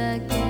again.